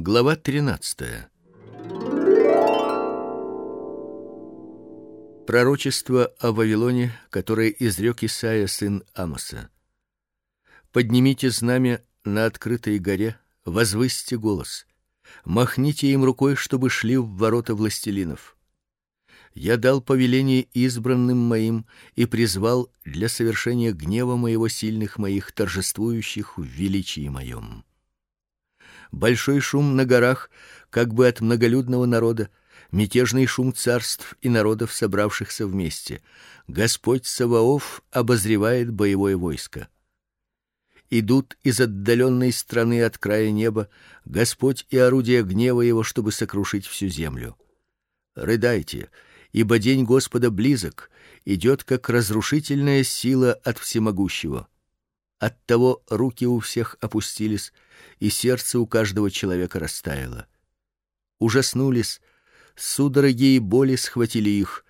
Глава 13. Пророчество о Вавилоне, которое изрек Исаия сын Амоса. Поднимите знамя на открытой горе, возвысьте голос. Махните им рукой, чтобы шли в ворота властелинов. Я дал повеление избранным моим и призвал для совершения гнева моего сильных моих торжествующих в величии моем. Большой шум на горах, как бы от многолюдного народа, мятежный шум царств и народов, собравшихся вместе. Господь Саваоф обозревает боевое войско. Идут из отдаленной страны от края неба Господь и орудия гнева его, чтобы сокрушить всю землю. Рыдайте, ибо день Господа близок, идет как разрушительная сила от всемогущего. От того руки у всех опустились, и сердце у каждого человека растаяло. Ужаснулись, судороги и боли схватили их,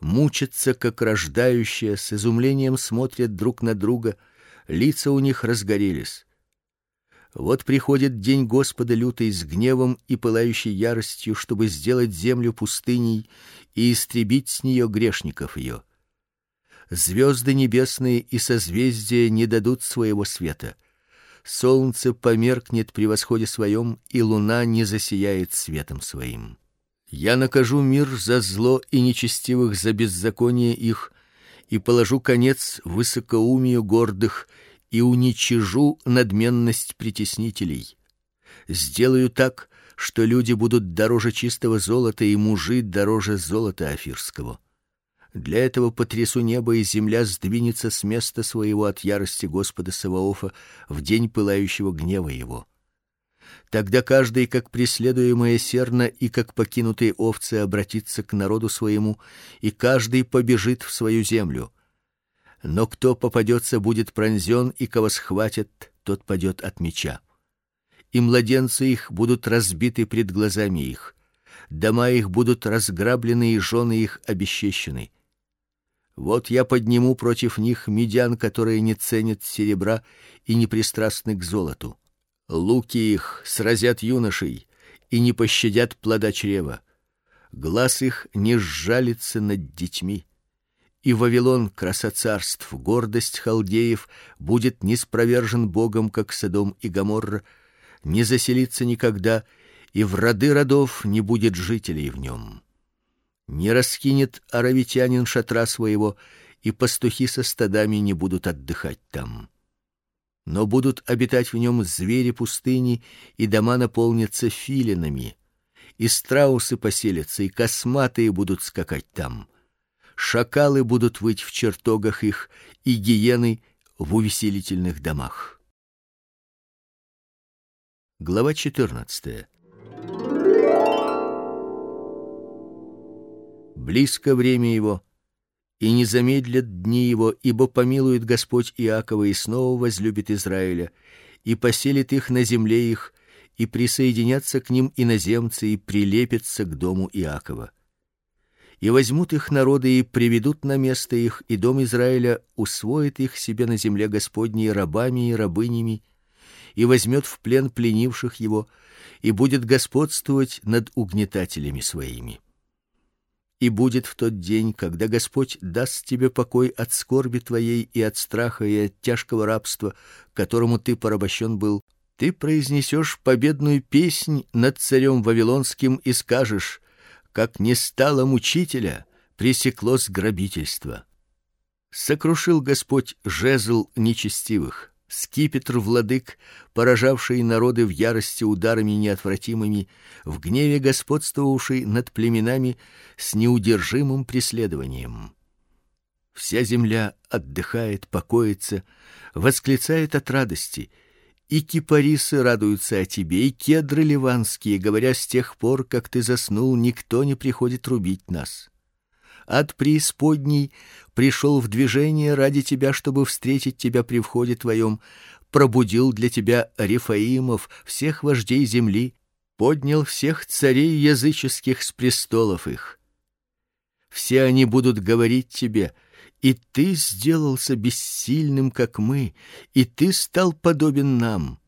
мучатся как рождающие, с изумлением смотрят друг на друга, лица у них разгорелись. Вот приходит день Господа лютый с гневом и пылающей яростью, чтобы сделать землю пустыней и истребить с нее грешников ее. Звезды небесные и созвездия не дадут своего света. Солнце померкнет при восходе своем, и луна не засияет светом своим. Я накажу мир за зло и нечестивых за беззаконие их, и положу конец высокоумию гордых и уничижу надменность притеснителей. Сделаю так, что люди будут дороже чистого золота и мужи дороже золота афирского. Для этого потрясу небо, и земля сдвинется с места своего от ярости Господа Саваофа в день пылающего гнева его. Тогда каждый, как преследуемая серна и как покинутые овцы, обратится к народу своему, и каждый побежит в свою землю. Но кто попадется, будет пронзен, и кого схватят, тот падет от меча. И младенцы их будут разбиты пред глазами их. Дома их будут разграблены, и жены их обесчещены. Вот я подниму против них медян, которые не ценят серебра и не пристрастны к золоту. Луки их сразят юношей и не пощадят плода чрева. Глаз их не сжалится над детьми. И Вавилон, краса царств, гордость халдеев, будет не спровержен Богом, как Содом и Гоморра, не заселится никогда, и в роды родов не будет жителей в нем. Не раскинет аравитянин шатра своего, и пастухи со стадами не будут отдыхать там. Но будут обитать в нем звери пустыни, и дома наполнятся филинами. И страусы поселятся, и косматые будут скакать там. Шакалы будут выть в чертогах их, и гиены в увеселительных домах. Глава 14. Близко время его, и не замедлят дни его, ибо помилует Господь Иакова и снова возлюбит Израиля, и поселит их на земле их, и присоединятся к ним иноземцы и прилепятся к дому Иакова. И возьмут их народы и приведут на место их, и дом Израиля усвоит их себе на земле Господней рабами и рабынями, и возьмет в плен пленивших его, и будет господствовать над угнетателями своими. И будет в тот день, когда Господь даст тебе покой от скорби твоей и от страха и от тяжкого рабства, которому ты порабощен был, ты произнесешь победную песнь над царем вавилонским и скажешь: как не стало мучителя, пресеклось грабительство. Сокрушил Господь жезл нечестивых скипетр владык, поражавший народы в ярости ударами неотвратимыми, в гневе господствовавший над племенами с неудержимым преследованием. Вся земля отдыхает, покоится, восклицает от радости, и кипарисы радуются о тебе, и кедры ливанские, говоря с тех пор, как ты заснул, никто не приходит рубить нас от преисподней пришел в движение ради тебя, чтобы встретить тебя при входе твоем, пробудил для тебя рефаимов, всех вождей земли, поднял всех царей языческих с престолов их. Все они будут говорить тебе: и ты сделался бессильным, как мы, и ты стал подобен нам.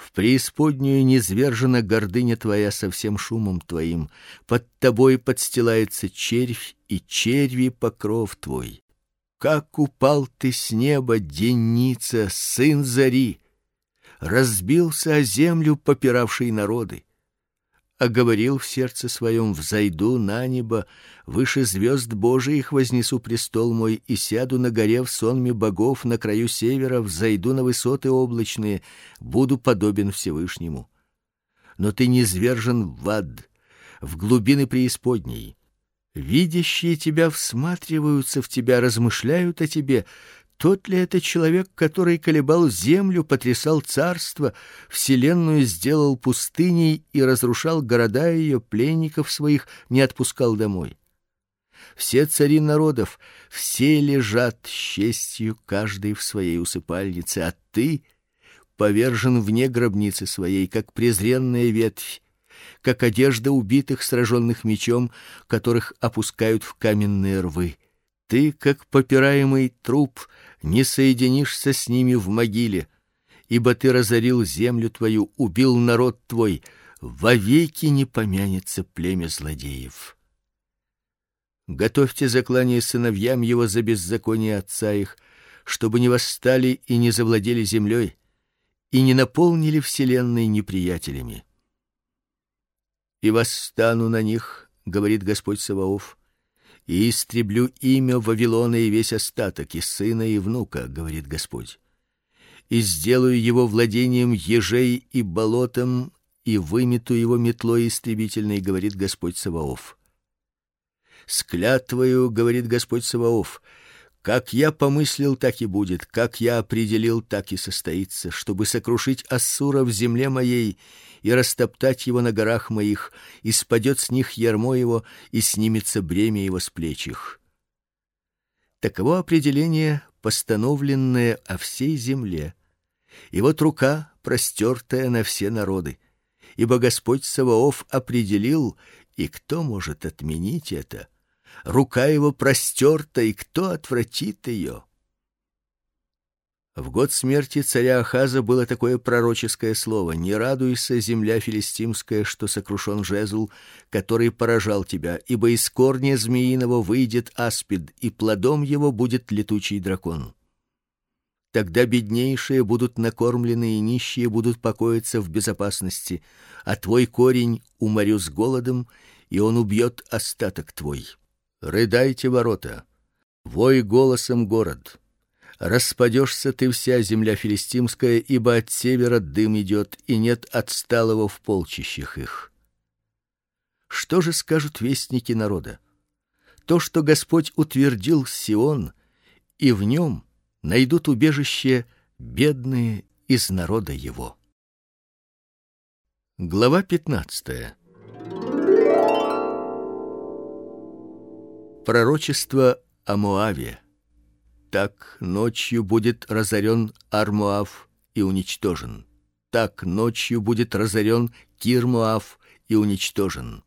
В преисподнюю низвержена гордыня твоя со всем шумом твоим, под тобой подстилается червь, и черви покров твой. Как упал ты с неба, денница, сын зари, разбился о землю попиравший народы а говорил в сердце своем: взойду на небо, выше звезд Божиих вознесу престол мой и сяду на горе в сонме богов на краю севера, взойду на высоты облачные, буду подобен Всевышнему. Но ты не звержен в ад, в глубины преисподней. Видящие тебя всматриваются в тебя, размышляют о тебе, тот ли это человек, который колебал землю, потрясал царство, вселенную сделал пустыней и разрушал города ее, пленников своих не отпускал домой? Все цари народов, все лежат с честью, каждый в своей усыпальнице, а ты повержен вне гробницы своей, как презренная ветвь, как одежда убитых, сраженных мечом, которых опускают в каменные рвы. Ты, как попираемый труп, не соединишься с ними в могиле, ибо ты разорил землю твою, убил народ твой, вовеки не помянется племя злодеев. Готовьте заклание сыновьям его за беззаконие отца их, чтобы не восстали и не завладели землей и не наполнили вселенной неприятелями. И восстану на них, говорит Господь Саваоф, и истреблю имя Вавилона и весь остаток, и сына, и внука, говорит Господь. И сделаю его владением ежей и болотом, и вымету его метлой истребительной, говорит Господь Саваоф. С клятвою, говорит Господь Саваоф, как я помыслил, так и будет, как я определил, так и состоится, чтобы сокрушить Ассура в земле моей и растоптать его на горах моих, и спадет с них ярмо его, и снимется бремя его с плеч их. Таково определение, постановленное о всей земле. И вот рука, простертая на все народы. Ибо Господь Саваоф определил, и кто может отменить это? Рука его простерта, и кто отвратит ее? В год смерти царя Ахаза было такое пророческое слово: "Не радуйся, земля филистимская, что сокрушен жезл, который поражал тебя, ибо из корня змеиного выйдет аспид, и плодом его будет летучий дракон". Тогда беднейшие будут накормлены и нищие будут покоиться в безопасности, а твой корень уморю с голодом, и он убьет остаток твой. Рыдайте ворота, вой голосом город. Распадешься ты вся земля филистимская, ибо от севера дым идет, и нет отсталого в полчищах их. Что же скажут вестники народа? То, что Господь утвердил Сион, и в нем найдут убежище бедные из народа его. Глава пятнадцатая. Пророчество о Моаве. Так ночью будет разорен Армоав и уничтожен. Так ночью будет разорен Кирмоав и уничтожен.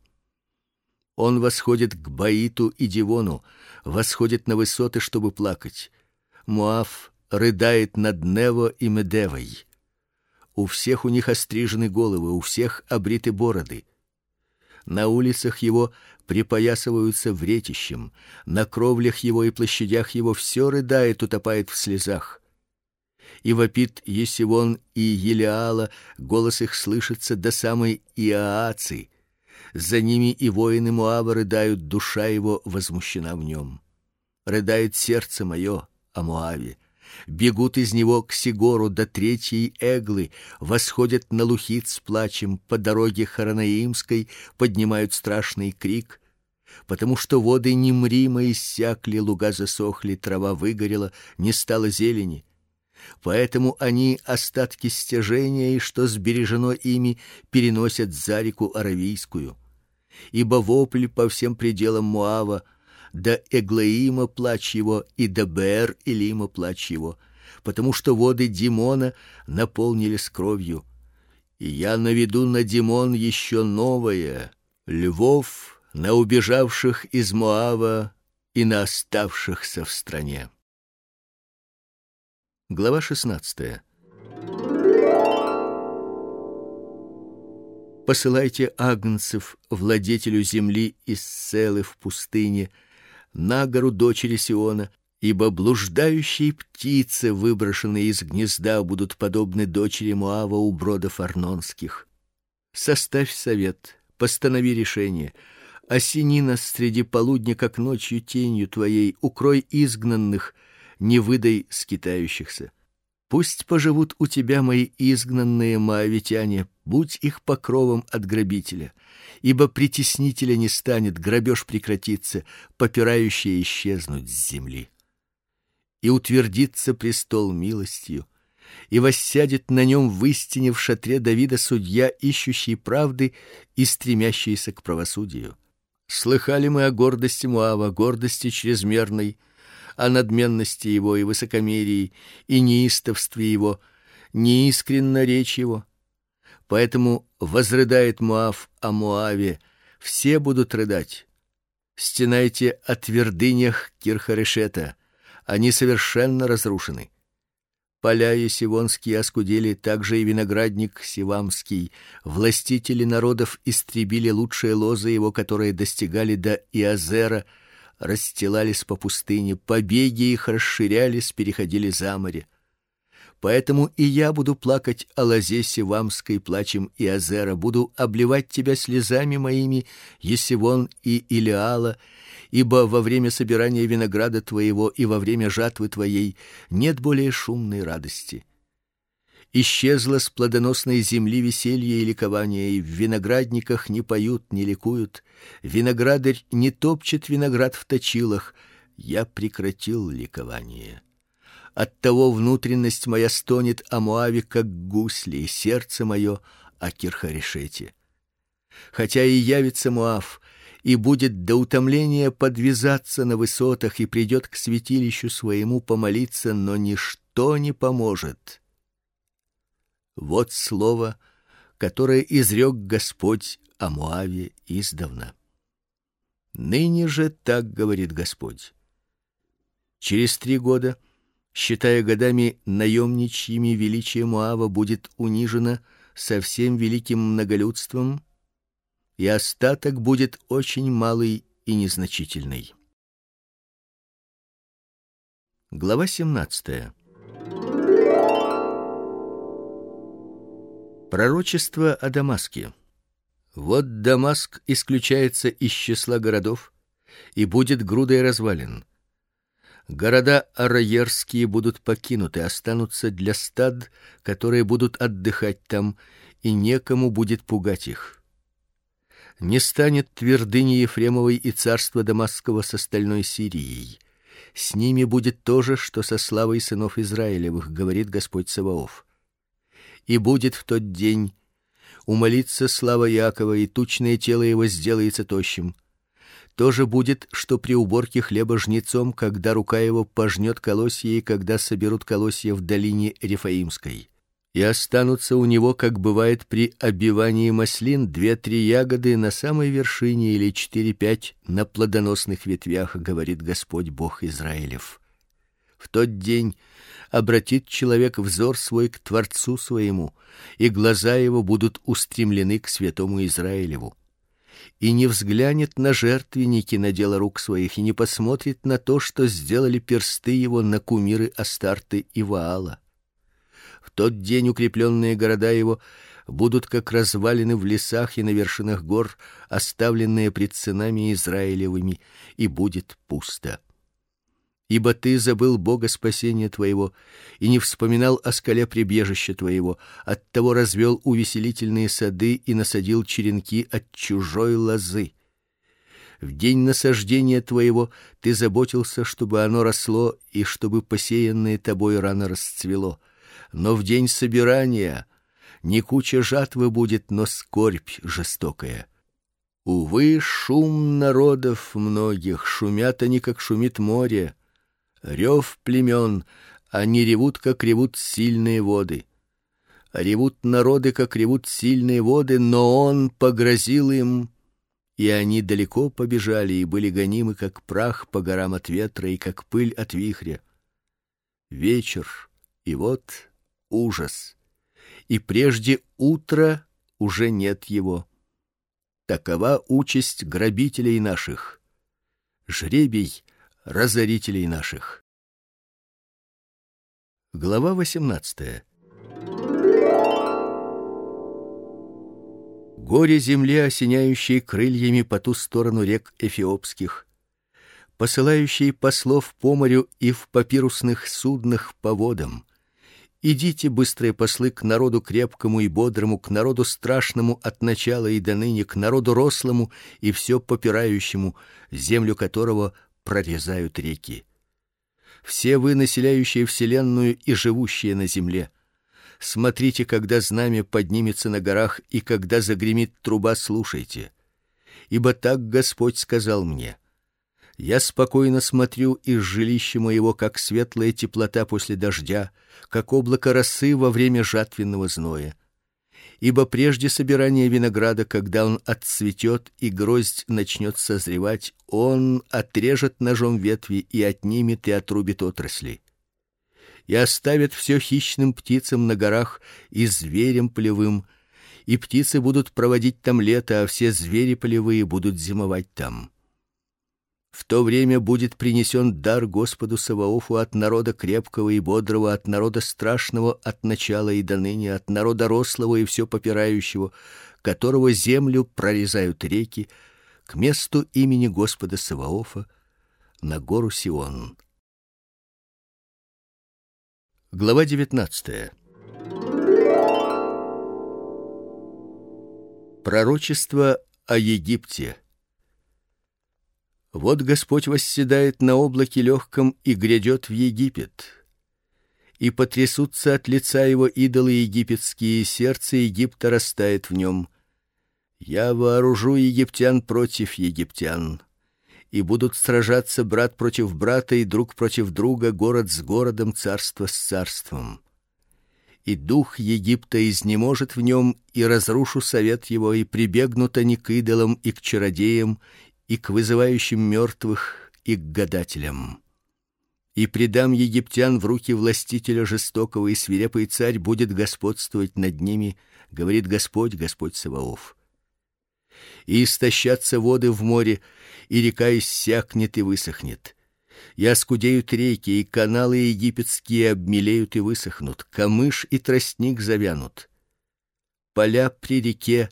Он восходит к Баиту и Дивону, восходит на высоты, чтобы плакать. Моав рыдает над Нево и Медевой. У всех у них острижены головы, у всех обриты бороды. На улицах его припоясываются вретищем, на кровлях его и площадях его все рыдает, утопает в слезах. И вопит Есивон и Елиала, голос их слышится до самой Иааци. За ними и воины Моаба рыдают, душа его возмущена в нем. Рыдает сердце мое о Моаве бегут из него к Сигору до третьей Эглы, восходят на Лухит с плачем по дороге Харанаимской, поднимают страшный крик, потому что воды немримо иссякли, луга засохли, трава выгорела, не стало зелени. Поэтому они остатки стяжения и что сбережено ими переносят за реку Аравийскую. Ибо вопль по всем пределам Моава до Эглаима плач его и до Бер Илима плач его, потому что воды Димона наполнились кровью. И я наведу на Димон еще новое львов на убежавших из Моава и на оставшихся в стране. Глава шестнадцатая. Посылайте агнцев владетелю земли из Селы в пустыне, на гору дочери Сиона, ибо блуждающие птицы, выброшенные из гнезда, будут подобны дочери Моава у бродов арнонских. Составь совет, постанови решение. Осени нас среди полудня, как ночью тенью твоей, укрой изгнанных, не выдай скитающихся. Пусть поживут у тебя мои изгнанные моавитяне, будь их покровом от грабителя, ибо притеснителя не станет, грабеж прекратится, попирающие исчезнут с земли. И утвердится престол милостью, и воссядет на нем в истине в шатре Давида судья, ищущий правды и стремящийся к правосудию. Слыхали мы о гордости Муава, гордости чрезмерной, о надменности его и высокомерии, и неистовстве его, неискренна речь его. Поэтому возрыдает Муав о Муаве, все будут рыдать. Стенайте о твердынях Кирхарешета, они совершенно разрушены. Поля Есивонские оскудели, также и виноградник Сивамский. Властители народов истребили лучшие лозы его, которые достигали до Иазера, расстилались по пустыне, побеги их расширялись, переходили за море. Поэтому и я буду плакать о лозе Севамской плачем и Азера, буду обливать тебя слезами моими, Есивон и Илиала, ибо во время собирания винограда твоего и во время жатвы твоей нет более шумной радости. Исчезло с плодоносной земли веселье и ликование, и в виноградниках не поют, не ликуют, виноградарь не топчет виноград в точилах. Я прекратил ликование. Оттого внутренность моя стонет о Моаве, как гусли, и сердце мое о Кирхарешете. Хотя и явится Моав, и будет до утомления подвязаться на высотах и придет к святилищу своему помолиться, но ничто не поможет. Вот слово, которое изрек Господь о Моаве издавна. Ныне же так говорит Господь: через три года считая годами наемничьими величие Моава будет унижено со всем великим многолюдством, и остаток будет очень малый и незначительный. Глава 17. Пророчество о Дамаске. Вот Дамаск исключается из числа городов и будет грудой развалин Города араерские будут покинуты, останутся для стад, которые будут отдыхать там, и некому будет пугать их. Не станет твердыни Ефремовой и царства Дамасского с остальной Сирией. С ними будет то же, что со славой сынов Израилевых, говорит Господь Саваоф. И будет в тот день умолится слава Якова, и тучное тело его сделается тощим то же будет, что при уборке хлеба жнецом, когда рука его пожнет колосья и когда соберут колосья в долине Рефаимской. И останутся у него, как бывает при обивании маслин, две-три ягоды на самой вершине или четыре-пять на плодоносных ветвях, говорит Господь Бог Израилев. В тот день обратит человек взор свой к Творцу своему, и глаза его будут устремлены к святому Израилеву и не взглянет на жертвенники на дело рук своих и не посмотрит на то, что сделали персты его на кумиры Астарты и Ваала. В тот день укрепленные города его будут как развалины в лесах и на вершинах гор, оставленные пред сынами Израилевыми, и будет пусто ибо ты забыл Бога спасения твоего и не вспоминал о скале прибежища твоего, оттого развел увеселительные сады и насадил черенки от чужой лозы. В день насаждения твоего ты заботился, чтобы оно росло и чтобы посеянное тобой рано расцвело. Но в день собирания не куча жатвы будет, но скорбь жестокая. Увы, шум народов многих, шумят они, как шумит море рев племен, они ревут, как ревут сильные воды. Ревут народы, как ревут сильные воды, но он погрозил им, и они далеко побежали и были гонимы, как прах по горам от ветра и как пыль от вихря. Вечер, и вот ужас. И прежде утро уже нет его. Такова участь грабителей наших, жребий разорителей наших. Глава 18. Горе земле, осеняющей крыльями по ту сторону рек эфиопских, посылающей послов по морю и в папирусных суднах по водам. Идите, быстрые послы, к народу крепкому и бодрому, к народу страшному от начала и до ныне, к народу рослому и все попирающему, землю которого прорезают реки. Все вы, населяющие вселенную и живущие на земле, смотрите, когда знамя поднимется на горах и когда загремит труба, слушайте. Ибо так Господь сказал мне: я спокойно смотрю из жилища моего, как светлая теплота после дождя, как облако росы во время жатвенного зноя. Ибо прежде собирания винограда, когда он отцветет и гроздь начнет созревать, он отрежет ножом ветви и отнимет и отрубит отрасли. И оставит все хищным птицам на горах и зверям полевым, и птицы будут проводить там лето, а все звери полевые будут зимовать там. В то время будет принесен дар Господу Саваофу от народа крепкого и бодрого, от народа страшного от начала и до ныне, от народа рослого и все попирающего, которого землю прорезают реки, к месту имени Господа Саваофа на гору Сион. Глава 19. Пророчество о Египте. Вот Господь восседает на облаке легком и грядет в Египет. И потрясутся от лица его идолы египетские, и сердце Египта растает в нем. Я вооружу египтян против египтян, и будут сражаться брат против брата и друг против друга, город с городом, царство с царством. И дух Египта изнеможет в нем, и разрушу совет его, и прибегнут они к идолам и к чародеям, и к вызывающим мертвых, и к гадателям. И предам египтян в руки властителя жестокого, и свирепый царь будет господствовать над ними, говорит Господь, Господь Саваоф. И истощатся воды в море, и река иссякнет и высохнет. И оскудеют реки, и каналы египетские обмелеют и высохнут, камыш и тростник завянут. Поля при реке,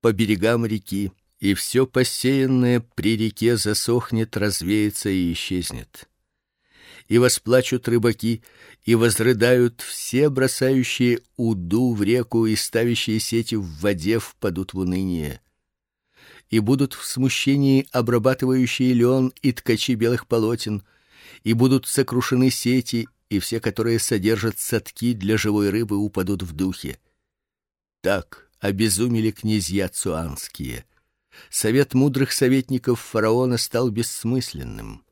по берегам реки, и все посеянное при реке засохнет, развеется и исчезнет. И восплачут рыбаки, и возрыдают все бросающие уду в реку и ставящие сети в воде впадут в уныние. И будут в смущении обрабатывающие лен и ткачи белых полотен, и будут сокрушены сети, и все, которые содержат садки для живой рыбы, упадут в духе. Так обезумели князья цуанские совет мудрых советников фараона стал бессмысленным.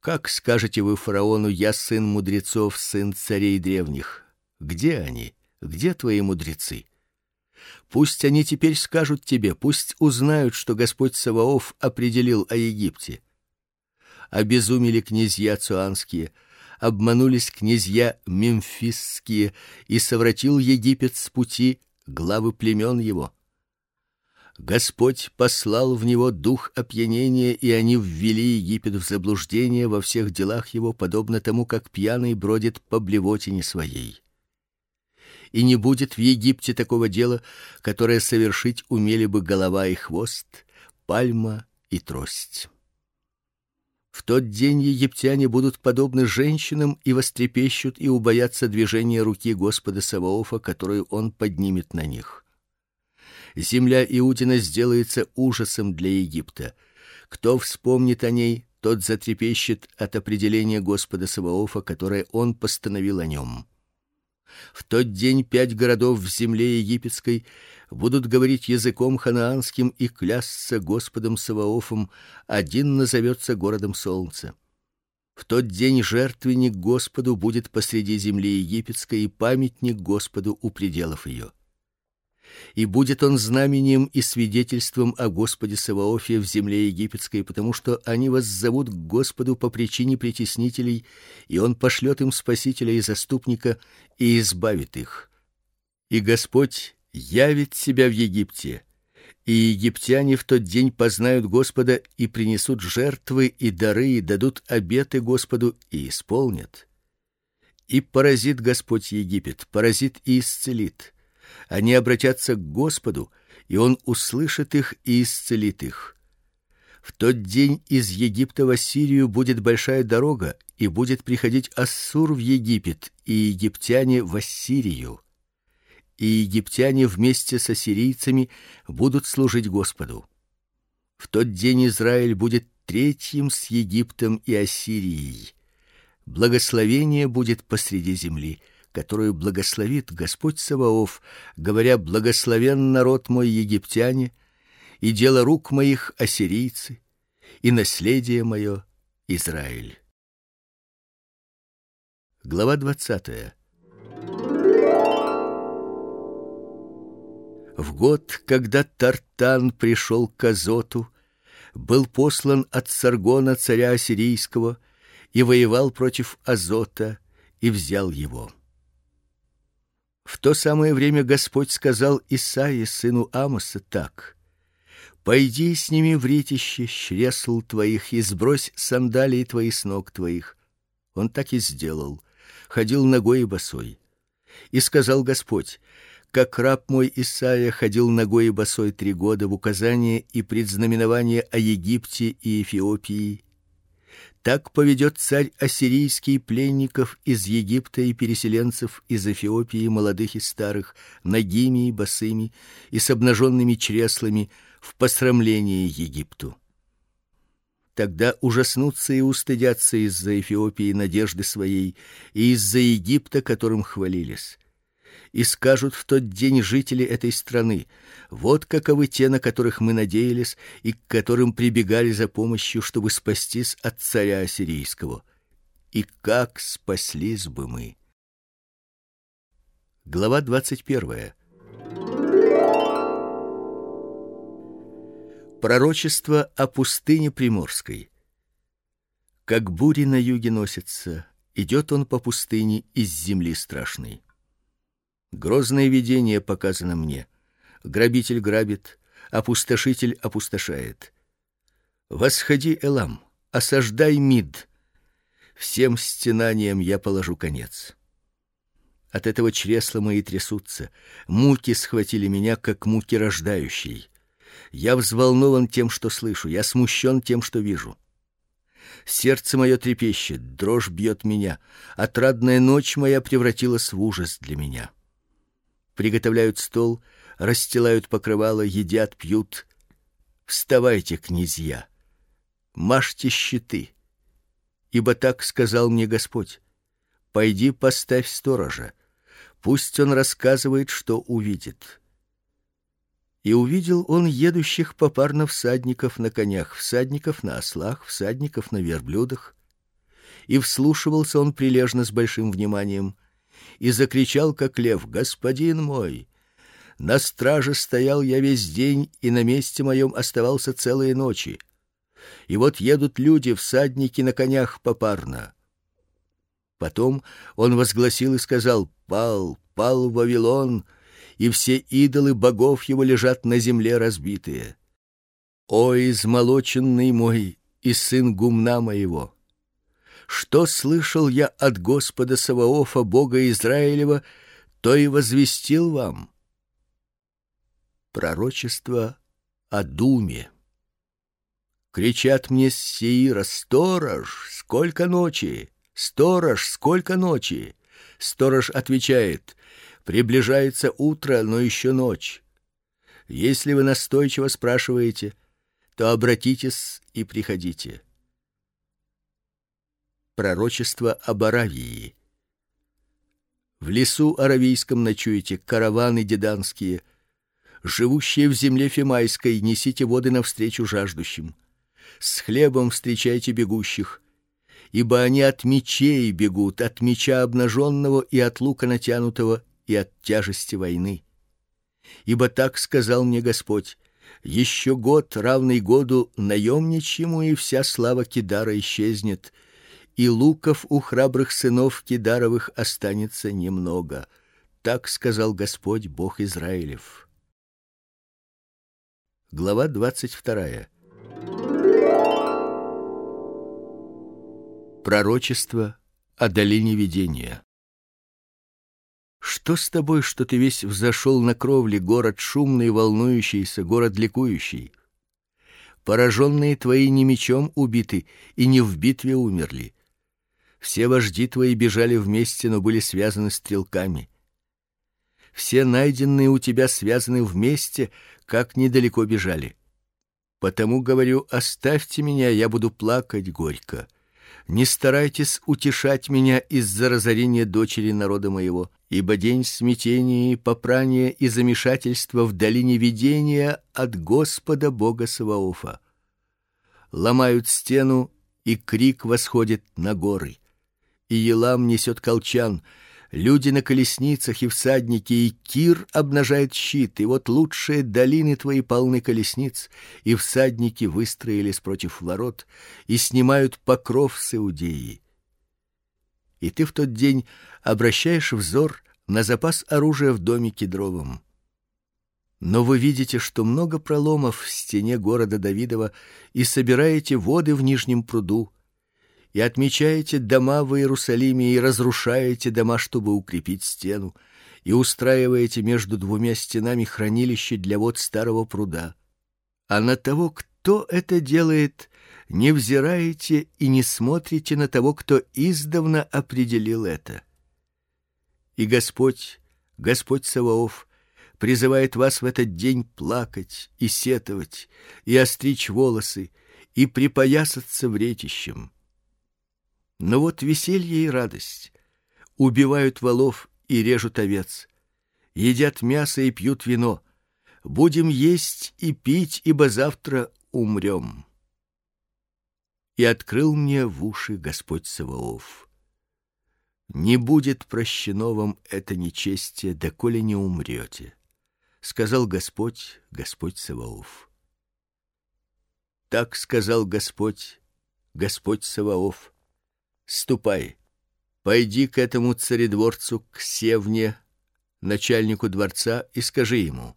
Как скажете вы фараону: "Я сын мудрецов, сын царей древних"? Где они? Где твои мудрецы? Пусть они теперь скажут тебе, пусть узнают, что Господь Саваоф определил о Египте. Обезумели князья цуанские, обманулись князья мемфисские, и совратил Египет с пути главы племен его. Господь послал в него дух опьянения, и они ввели Египет в заблуждение во всех делах его, подобно тому, как пьяный бродит по блевотине своей. И не будет в Египте такого дела, которое совершить умели бы голова и хвост, пальма и трость. В тот день египтяне будут подобны женщинам и вострепещут и убоятся движения руки Господа Саваофа, которую он поднимет на них земля Иудина сделается ужасом для Египта. Кто вспомнит о ней, тот затрепещет от определения Господа Саваофа, которое он постановил о нем. В тот день пять городов в земле египетской будут говорить языком ханаанским и клясться Господом Саваофом, один назовется городом солнца. В тот день жертвенник Господу будет посреди земли египетской и памятник Господу у пределов ее и будет он знамением и свидетельством о Господе Саваофе в земле египетской, потому что они вас зовут к Господу по причине притеснителей, и он пошлет им спасителя и заступника и избавит их. И Господь явит себя в Египте, и египтяне в тот день познают Господа и принесут жертвы и дары и дадут обеты Господу и исполнят. И поразит Господь Египет, поразит и исцелит. Они обратятся к Господу, и он услышит их и исцелит их. В тот день из Египта в Ассирию будет большая дорога, и будет приходить Ассур в Египет, и египтяне в Ассирию и египтяне вместе с ассирийцами будут служить Господу. В тот день Израиль будет третьим с Египтом и Ассирией. Благословение будет посреди земли, которую благословит Господь Саваоф, говоря: благословен народ мой египтяне, и дело рук моих ассирийцы, и наследие мое Израиль. Глава двадцатая. В год, когда Тартан пришел к Азоту, был послан от Саргона царя ассирийского и воевал против Азота и взял его. В то самое время Господь сказал Исаии сыну Амоса так: Пойди с ними в ретище чресл твоих и сбрось сандалии твои с ног твоих. Он так и сделал, ходил ногой и босой. И сказал Господь: как раб мой Исаия ходил ногой и босой три года в указание и предзнаменование о Египте и Эфиопии, так поведет царь ассирийский пленников из Египта и переселенцев из Эфиопии, молодых и старых, нагими и босыми и с обнаженными чреслами в посрамление Египту. Тогда ужаснутся и устыдятся из-за Эфиопии надежды своей и из-за Египта, которым хвалились и скажут в тот день жители этой страны: вот каковы те, на которых мы надеялись и к которым прибегали за помощью, чтобы спастись от царя ассирийского. И как спаслись бы мы? Глава двадцать первая. Пророчество о пустыне приморской. Как бури на юге носится, идет он по пустыне из земли страшной. Грозное видение показано мне. Грабитель грабит, опустошитель опустошает. Восходи, Элам, осаждай Мид. Всем стенаниям я положу конец. От этого чресла мои трясутся, муки схватили меня, как муки рождающей. Я взволнован тем, что слышу, я смущен тем, что вижу. Сердце мое трепещет, дрожь бьет меня, отрадная ночь моя превратилась в ужас для меня приготовляют стол, расстилают покрывало, едят, пьют. Вставайте, князья, мажьте щиты, ибо так сказал мне Господь. Пойди, поставь сторожа, пусть он рассказывает, что увидит. И увидел он едущих попарно всадников на конях, всадников на ослах, всадников на верблюдах. И вслушивался он прилежно с большим вниманием и закричал как лев: "Господин мой! На страже стоял я весь день и на месте моем оставался целые ночи. И вот едут люди, всадники на конях попарно". Потом он возгласил и сказал: "Пал, пал Вавилон, и все идолы богов его лежат на земле разбитые. О измолоченный мой и сын гумна моего!" Что слышал я от Господа Саваофа, Бога Израилева, то и возвестил вам. Пророчество о Думе. Кричат мне с Сеира: "Сторож, сколько ночи! Сторож, сколько ночи!" Сторож отвечает: "Приближается утро, но еще ночь". Если вы настойчиво спрашиваете, то обратитесь и приходите пророчество об Аравии. В лесу аравийском ночуете караваны деданские, живущие в земле фимайской, несите воды навстречу жаждущим. С хлебом встречайте бегущих, ибо они от мечей бегут, от меча обнаженного и от лука натянутого и от тяжести войны. Ибо так сказал мне Господь: еще год равный году наемничьему, и вся слава Кидара исчезнет и луков у храбрых сынов Кидаровых останется немного. Так сказал Господь Бог Израилев. Глава двадцать вторая. Пророчество о долине видения. Что с тобой, что ты весь взошел на кровли, город шумный, волнующийся, город ликующий? Пораженные твои не мечом убиты и не в битве умерли. Все вожди твои бежали вместе, но были связаны стрелками. Все найденные у тебя связаны вместе, как недалеко бежали. Потому говорю: оставьте меня, я буду плакать горько. Не старайтесь утешать меня из-за разорения дочери народа моего, ибо день смятения попрания и замешательства в долине видения от Господа Бога Саваофа. Ломают стену, и крик восходит на горы. И Елам несет колчан, люди на колесницах и всадники, и Кир обнажает щит, и вот лучшие долины твои полны колесниц, и всадники выстроились против ворот и снимают покров с Иудеи. И ты в тот день обращаешь взор на запас оружия в доме кедровом. Но вы видите, что много проломов в стене города Давидова и собираете воды в нижнем пруду и отмечаете дома в Иерусалиме и разрушаете дома, чтобы укрепить стену, и устраиваете между двумя стенами хранилище для вод старого пруда. А на того, кто это делает, не взираете и не смотрите на того, кто издавна определил это. И Господь, Господь Саваоф, призывает вас в этот день плакать и сетовать, и остричь волосы, и припоясаться вретищем. Но вот веселье и радость. Убивают волов и режут овец. Едят мясо и пьют вино. Будем есть и пить, ибо завтра умрем. И открыл мне в уши Господь Саваоф. Не будет прощено вам это нечестие, доколе не умрете, сказал Господь, Господь Саваоф. Так сказал Господь, Господь Саваоф Ступай, пойди к этому царедворцу к Севне, начальнику дворца, и скажи ему: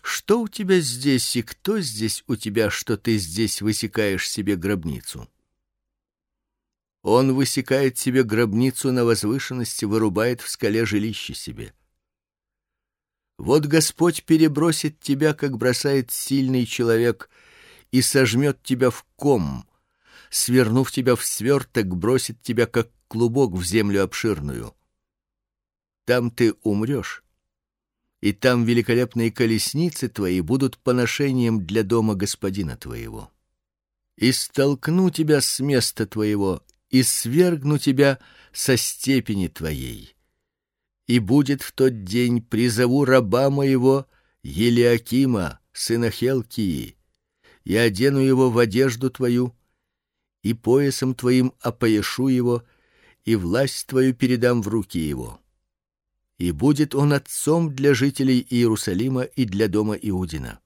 что у тебя здесь и кто здесь у тебя, что ты здесь высекаешь себе гробницу? Он высекает себе гробницу на возвышенности, вырубает в скале жилище себе. Вот Господь перебросит тебя, как бросает сильный человек, и сожмет тебя в ком, свернув тебя в сверток, бросит тебя как клубок в землю обширную. Там ты умрешь, и там великолепные колесницы твои будут поношением для дома господина твоего. И столкну тебя с места твоего, и свергну тебя со степени твоей. И будет в тот день призову раба моего Елиакима, сына Хелкии, и одену его в одежду твою, и поясом твоим опояшу его, и власть твою передам в руки его. И будет он отцом для жителей Иерусалима и для дома Иудина.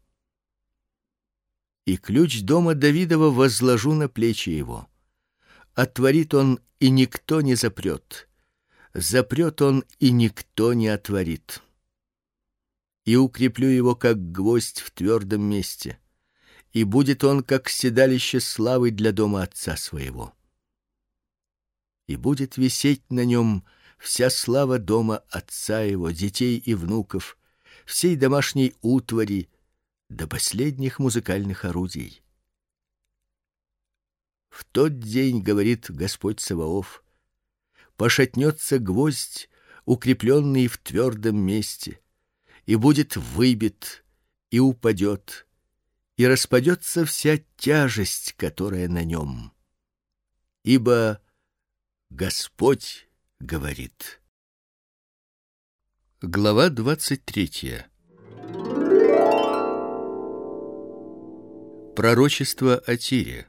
И ключ дома Давидова возложу на плечи его. Отворит он, и никто не запрет. Запрет он, и никто не отворит. И укреплю его как гвоздь в твердом месте и будет он как седалище славы для дома отца своего. И будет висеть на нем вся слава дома отца его, детей и внуков, всей домашней утвари до последних музыкальных орудий. В тот день, говорит Господь Саваоф, пошатнется гвоздь, укрепленный в твердом месте, и будет выбит и упадет и распадется вся тяжесть, которая на нем. Ибо Господь говорит. Глава двадцать третья. Пророчество о Тире.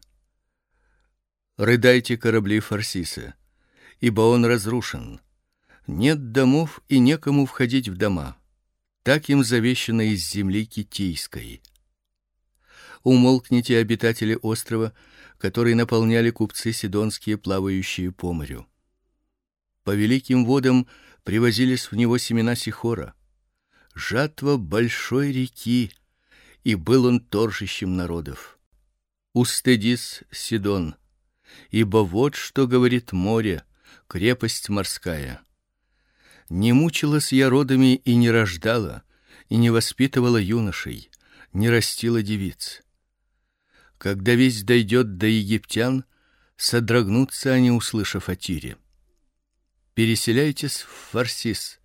Рыдайте корабли Фарсиса, ибо он разрушен. Нет домов и некому входить в дома. Так им завещано из земли китийской умолкните обитатели острова, который наполняли купцы сидонские, плавающие по морю. по великим водам привозились в него семена сихора. Жатва большой реки, и был он торжищем народов. Устыдись, Сидон, ибо вот что говорит море, крепость морская. Не мучилась я родами и не рождала, и не воспитывала юношей, не растила девиц. Когда весть дойдет до египтян, содрогнутся они, услышав о Тире. Переселяйтесь в Фарсис,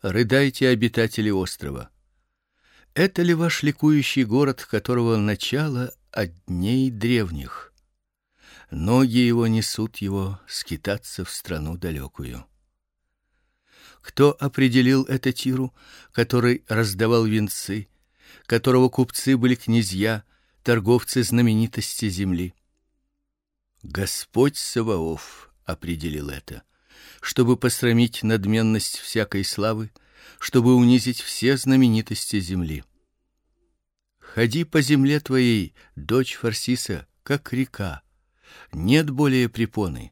рыдайте обитатели острова. Это ли ваш ликующий город, которого начало от дней древних? Ноги его несут его скитаться в страну далекую. Кто определил это Тиру, который раздавал венцы, которого купцы были князья, торговцы знаменитости земли? Господь Саваоф определил это, чтобы посрамить надменность всякой славы, чтобы унизить все знаменитости земли. Ходи по земле твоей, дочь Фарсиса, как река. Нет более препоны.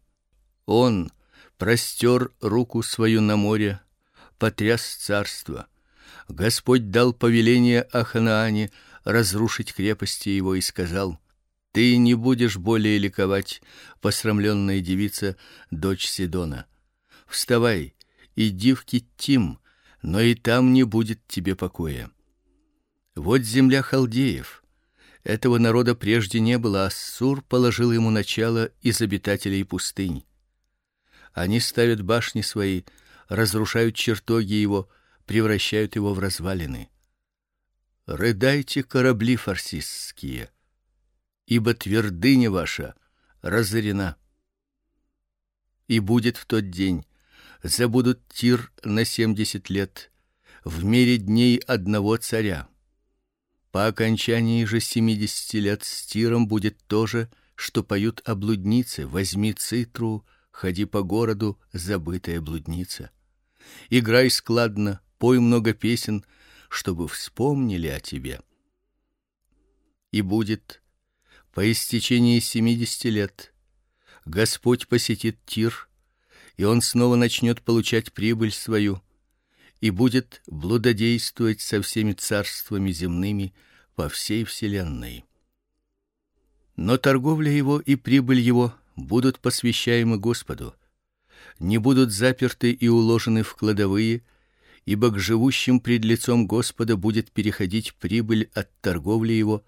Он простер руку свою на море, потряс царство. Господь дал повеление о Ханаане разрушить крепости его и сказал: ты не будешь более ликовать, посрамленная девица, дочь Сидона. Вставай, иди в Киттим, но и там не будет тебе покоя. Вот земля халдеев. Этого народа прежде не было, а Ассур положил ему начало из обитателей пустынь. Они ставят башни свои, разрушают чертоги его, превращают его в развалины. Рыдайте корабли фарсисские ибо твердыня ваша разорена. И будет в тот день забудут Тир на семьдесят лет в мере дней одного царя. По окончании же семидесяти лет с Тиром будет то же, что поют о блуднице: возьми цитру, ходи по городу, забытая блудница. Играй складно, пой много песен, чтобы вспомнили о тебе. И будет по истечении семидесяти лет Господь посетит Тир, и он снова начнет получать прибыль свою и будет блудодействовать со всеми царствами земными по всей вселенной. Но торговля его и прибыль его будут посвящаемы Господу, не будут заперты и уложены в кладовые, ибо к живущим пред лицом Господа будет переходить прибыль от торговли его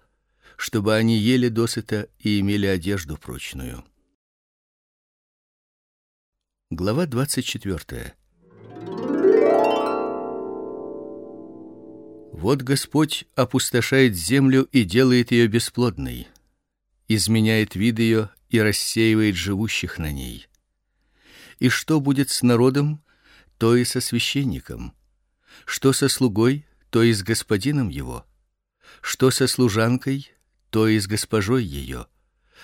чтобы они ели досыта и имели одежду прочную. Глава двадцать четвертая. Вот Господь опустошает землю и делает ее бесплодной, изменяет вид ее и рассеивает живущих на ней. И что будет с народом, то и со священником, что со слугой, то и с господином его, что со служанкой, то и с госпожой ее,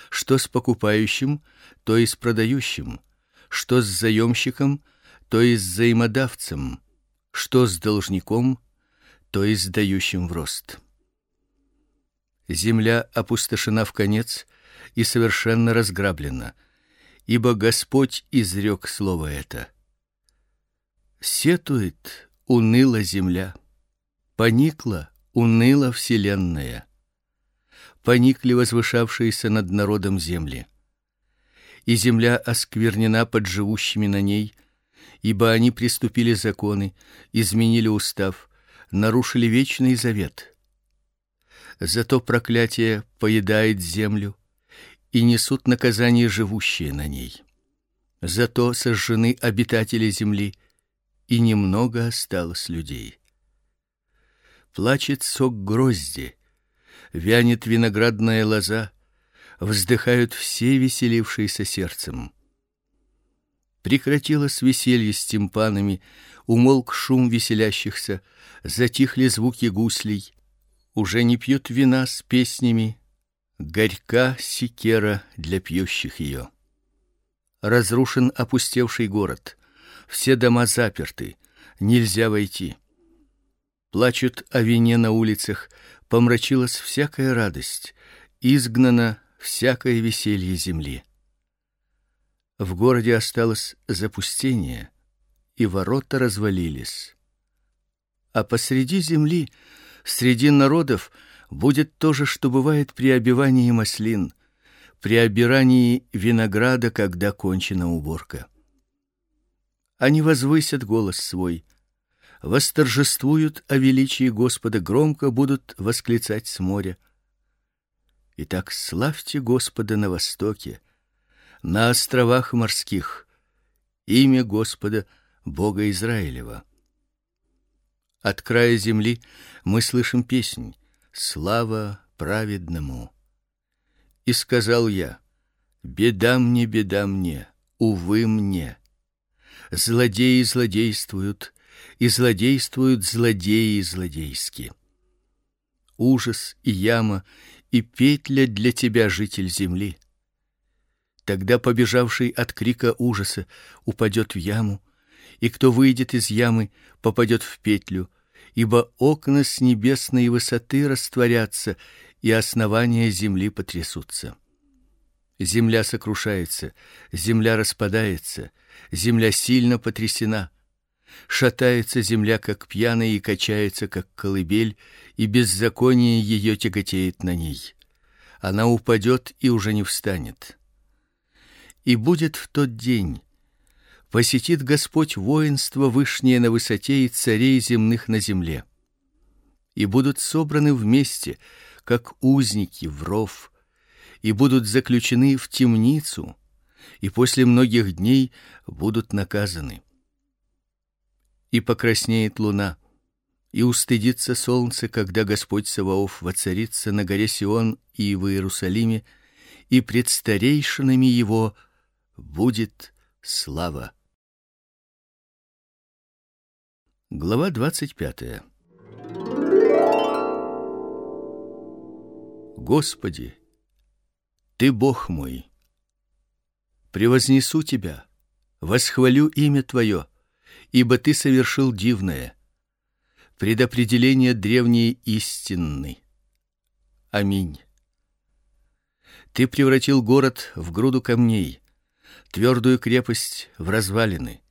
что с покупающим, то и с продающим, что с заемщиком, то и с взаимодавцем, что с должником, то и с дающим в рост. Земля опустошена в конец и совершенно разграблена, ибо Господь изрек слово это. Сетует уныла земля, поникла уныла вселенная поникли возвышавшиеся над народом земли. И земля осквернена под живущими на ней, ибо они приступили законы, изменили устав, нарушили вечный завет. Зато проклятие поедает землю, и несут наказание живущие на ней. Зато сожжены обитатели земли, и немного осталось людей. Плачет сок грозди, вянет виноградная лоза, вздыхают все веселившиеся сердцем. Прекратилось веселье с тимпанами, умолк шум веселящихся, затихли звуки гуслей, уже не пьют вина с песнями, горька секера для пьющих ее. Разрушен опустевший город, все дома заперты, нельзя войти. Плачут о вине на улицах, помрачилась всякая радость, изгнано всякое веселье земли. В городе осталось запустение, и ворота развалились. А посреди земли, среди народов будет то же, что бывает при обивании маслин, при обирании винограда, когда кончена уборка. Они возвысят голос свой, восторжествуют о величии Господа, громко будут восклицать с моря. Итак, славьте Господа на востоке, на островах морских, имя Господа Бога Израилева. От края земли мы слышим песнь: слава праведному. И сказал я: беда мне, беда мне, увы мне. Злодеи злодействуют, и злодействуют злодеи злодейски. Ужас и яма и петля для тебя, житель земли. Тогда побежавший от крика ужаса упадет в яму, и кто выйдет из ямы, попадет в петлю, ибо окна с небесной высоты растворятся, и основания земли потрясутся. Земля сокрушается, земля распадается, земля сильно потрясена. Шатается земля как пьяная и качается как колыбель, и беззаконие ее тяготеет на ней. Она упадет и уже не встанет. И будет в тот день посетит Господь воинство вышнее на высоте и царей земных на земле. И будут собраны вместе, как узники в ров, и будут заключены в темницу, и после многих дней будут наказаны. И покраснеет луна, и устыдится солнце, когда Господь Саваоф воцарится на горе Сион и в Иерусалиме, и пред старейшинами его будет слава. Глава двадцать пятая. Господи, ты Бог мой. Превознесу тебя, восхвалю имя твое, ибо ты совершил дивное. Предопределение древние истинны. Аминь. Ты превратил город в груду камней, твердую крепость в развалины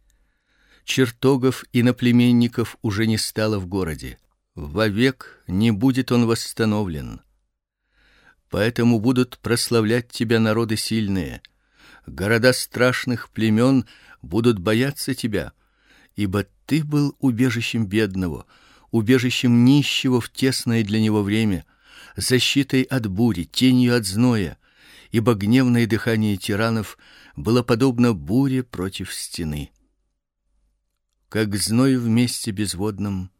чертогов и наплеменников уже не стало в городе. Вовек не будет он восстановлен. Поэтому будут прославлять тебя народы сильные. Города страшных племен будут бояться тебя, ибо ты был убежищем бедного, убежищем нищего в тесное для него время, защитой от бури, тенью от зноя, ибо гневное дыхание тиранов было подобно буре против стены как зной в месте безводном,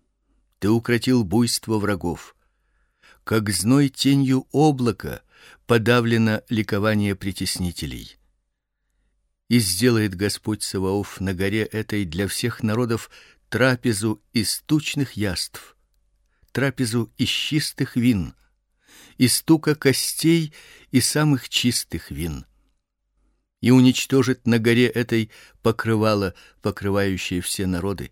ты укротил буйство врагов. Как зной тенью облака подавлено ликование притеснителей. И сделает Господь Саваоф на горе этой для всех народов трапезу из тучных яств, трапезу из чистых вин, из стука костей и самых чистых вин и уничтожит на горе этой покрывало, покрывающее все народы,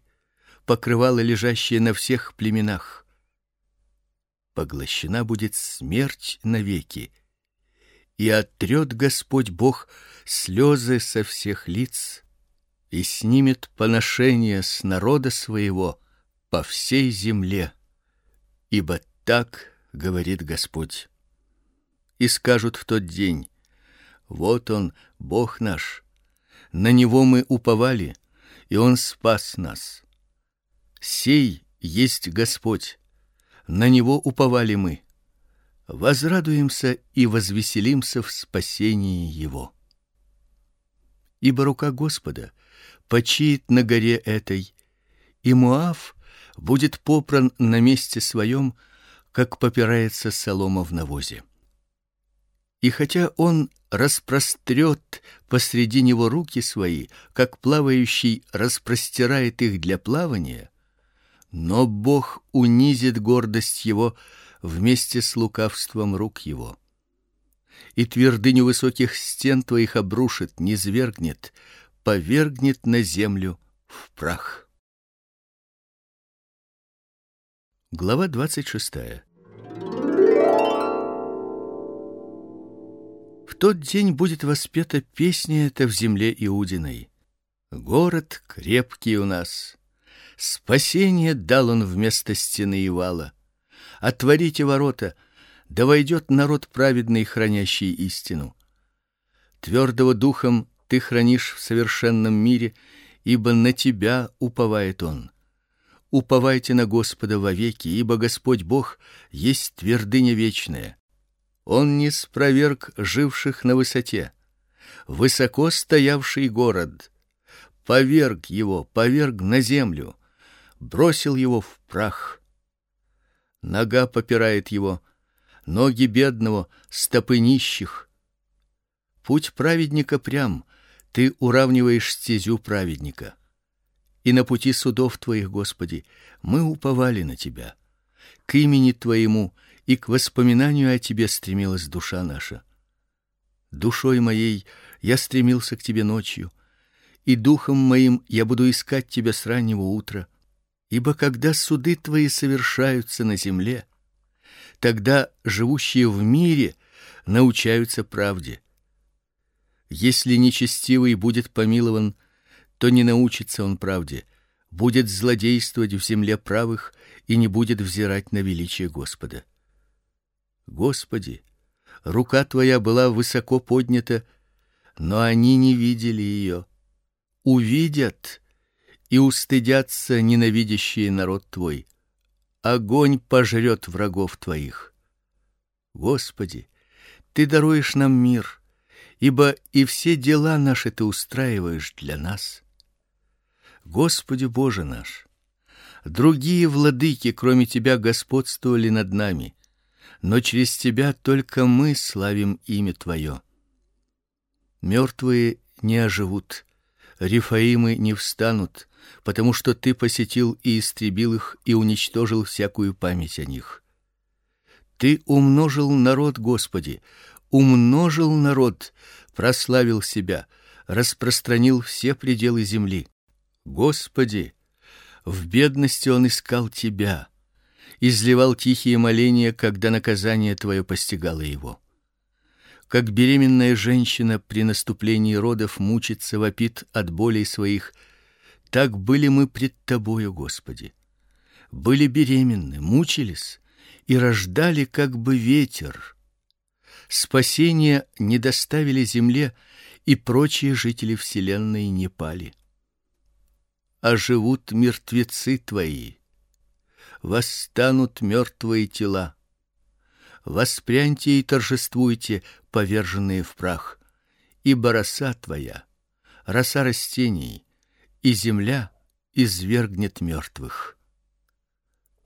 покрывало, лежащее на всех племенах. Поглощена будет смерть навеки, и отрет Господь Бог слезы со всех лиц и снимет поношение с народа своего по всей земле, ибо так говорит Господь. И скажут в тот день: вот он, Бог наш. На него мы уповали, и он спас нас. Сей есть Господь. На него уповали мы. Возрадуемся и возвеселимся в спасении его. Ибо рука Господа почиет на горе этой, и Муав будет попран на месте своем, как попирается солома в навозе. И хотя он распрострет посреди него руки свои, как плавающий распростирает их для плавания, но Бог унизит гордость его вместе с лукавством рук его. И твердыню высоких стен твоих обрушит, низвергнет, повергнет на землю в прах. Глава двадцать шестая. В тот день будет воспета песня эта в земле иудиной. Город крепкий у нас. Спасение дал он вместо стены и вала. Отворите ворота, да войдет народ праведный, хранящий истину. Твердого духом ты хранишь в совершенном мире, ибо на тебя уповает он. Уповайте на Господа вовеки, ибо Господь Бог есть твердыня вечная. Он не спроверг живших на высоте, высоко стоявший город, поверг его, поверг на землю, бросил его в прах. Нога попирает его, ноги бедного, стопы нищих. Путь праведника прям, ты уравниваешь стезю праведника. И на пути судов твоих, Господи, мы уповали на тебя. К имени твоему и к воспоминанию о тебе стремилась душа наша. Душой моей я стремился к тебе ночью, и духом моим я буду искать тебя с раннего утра, ибо когда суды твои совершаются на земле, тогда живущие в мире научаются правде. Если нечестивый будет помилован, то не научится он правде, будет злодействовать в земле правых и не будет взирать на величие Господа. Господи, рука твоя была высоко поднята, но они не видели ее. Увидят и устыдятся ненавидящие народ твой. Огонь пожрет врагов твоих. Господи, ты даруешь нам мир, ибо и все дела наши ты устраиваешь для нас. Господи Боже наш, другие владыки, кроме тебя, господствовали над нами, но через тебя только мы славим имя твое. Мертвые не оживут, рифаимы не встанут, потому что ты посетил и истребил их и уничтожил всякую память о них. Ты умножил народ, Господи, умножил народ, прославил себя, распространил все пределы земли. Господи, в бедности он искал тебя, изливал тихие моления, когда наказание твое постигало его. Как беременная женщина при наступлении родов мучится, вопит от болей своих, так были мы пред тобою, Господи. Были беременны, мучились и рождали как бы ветер. Спасения не доставили земле, и прочие жители вселенной не пали а живут мертвецы твои. Восстанут мертвые тела. Воспряньте и торжествуйте, поверженные в прах, ибо роса твоя, роса растений, и земля извергнет мертвых.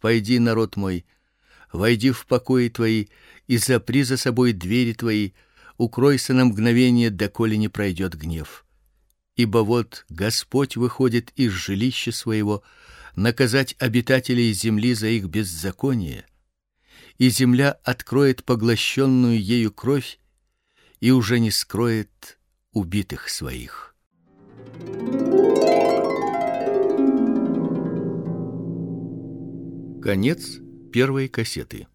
Пойди, народ мой, войди в покои твои и запри за собой двери твои, укройся на мгновение, доколе не пройдет гнев Ибо вот Господь выходит из жилища своего наказать обитателей земли за их беззаконие, и земля откроет поглощенную ею кровь и уже не скроет убитых своих. Конец первой кассеты.